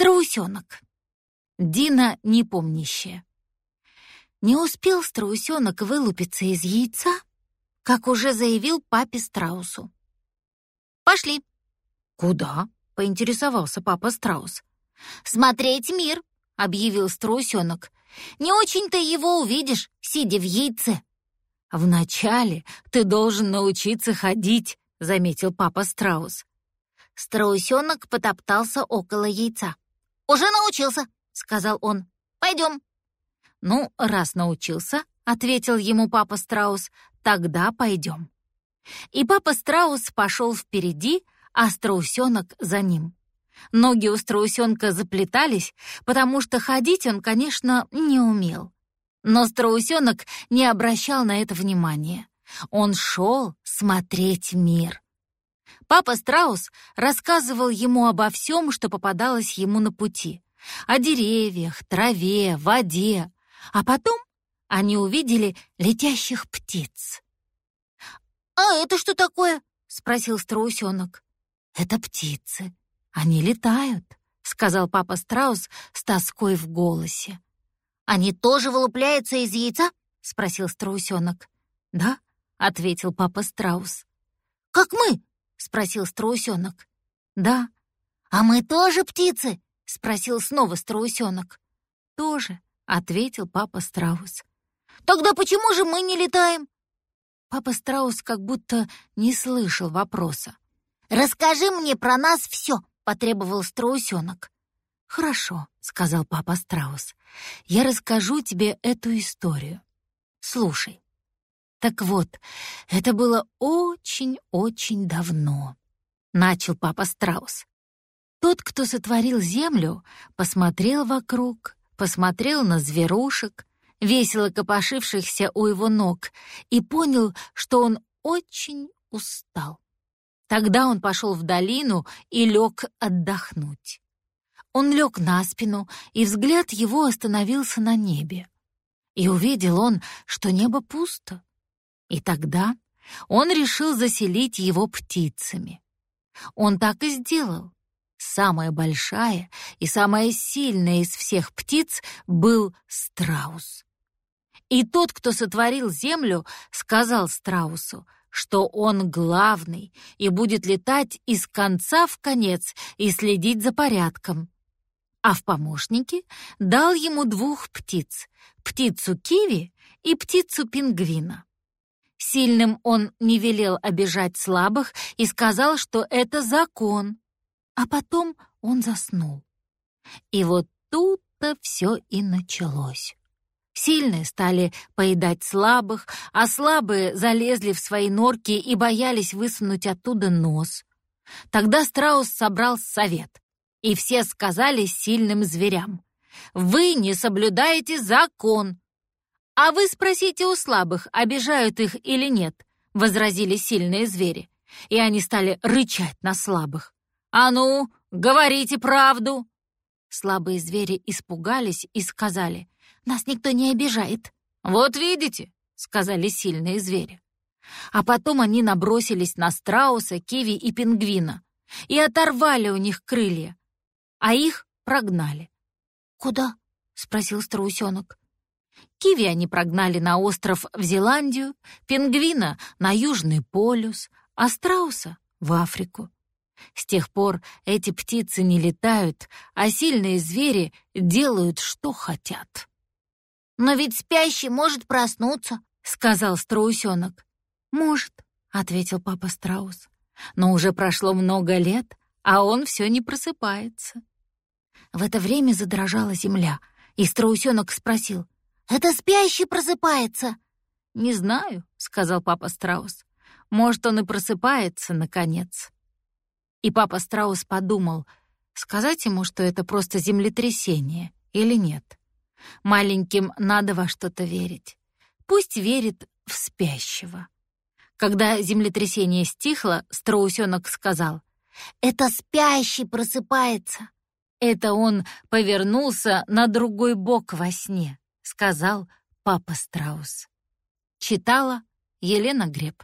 Страусенок. Дина непомнящая. Не успел страусенок вылупиться из яйца, как уже заявил папе страусу. «Пошли». «Куда?» — поинтересовался папа страус. «Смотреть мир», — объявил страусенок. «Не очень-то его увидишь, сидя в яйце». «Вначале ты должен научиться ходить», — заметил папа страус. Страусенок потоптался около яйца. «Уже научился», — сказал он. «Пойдем». «Ну, раз научился», — ответил ему папа страус, — «тогда пойдем». И папа страус пошел впереди, а страусенок за ним. Ноги у страусенка заплетались, потому что ходить он, конечно, не умел. Но страусенок не обращал на это внимания. Он шел смотреть мир. Папа Страус рассказывал ему обо всем, что попадалось ему на пути. О деревьях, траве, воде. А потом они увидели летящих птиц. «А это что такое?» — спросил страусенок. «Это птицы. Они летают», — сказал папа Страус с тоской в голосе. «Они тоже вылупляются из яйца?» — спросил страусенок. «Да», — ответил папа Страус. «Как мы?» — спросил страусенок. «Да». «А мы тоже птицы?» — спросил снова страусенок. «Тоже», — ответил папа Страус. «Тогда почему же мы не летаем?» Папа Страус как будто не слышал вопроса. «Расскажи мне про нас все», — потребовал страусенок. «Хорошо», — сказал папа Страус. «Я расскажу тебе эту историю. Слушай». Так вот, это было очень-очень давно. Начал папа Страус. Тот, кто сотворил землю, посмотрел вокруг, посмотрел на зверушек, весело копошившихся у его ног, и понял, что он очень устал. Тогда он пошел в долину и лег отдохнуть. Он лег на спину, и взгляд его остановился на небе. И увидел он, что небо пусто. И тогда он решил заселить его птицами. Он так и сделал. Самая большая и самая сильная из всех птиц был страус. И тот, кто сотворил землю, сказал страусу, что он главный и будет летать из конца в конец и следить за порядком. А в помощники дал ему двух птиц — птицу киви и птицу пингвина. Сильным он не велел обижать слабых и сказал, что это закон. А потом он заснул. И вот тут-то все и началось. Сильные стали поедать слабых, а слабые залезли в свои норки и боялись высунуть оттуда нос. Тогда страус собрал совет, и все сказали сильным зверям, «Вы не соблюдаете закон, «А вы спросите у слабых, обижают их или нет», — возразили сильные звери. И они стали рычать на слабых. «А ну, говорите правду!» Слабые звери испугались и сказали, «Нас никто не обижает». «Вот видите», — сказали сильные звери. А потом они набросились на страуса, киви и пингвина и оторвали у них крылья, а их прогнали. «Куда?» — спросил страусенок. Киви они прогнали на остров в Зеландию, пингвина — на Южный полюс, а страуса — в Африку. С тех пор эти птицы не летают, а сильные звери делают, что хотят. «Но ведь спящий может проснуться», — сказал страусенок. «Может», — ответил папа страус. «Но уже прошло много лет, а он все не просыпается». В это время задрожала земля, и страусенок спросил — это спящий просыпается!» «Не знаю», — сказал папа Страус. «Может, он и просыпается, наконец». И папа Страус подумал, сказать ему, что это просто землетрясение или нет. Маленьким надо во что-то верить. Пусть верит в спящего. Когда землетрясение стихло, страусенок сказал, «Это спящий просыпается». Это он повернулся на другой бок во сне сказал папа Страус. Читала Елена Греб.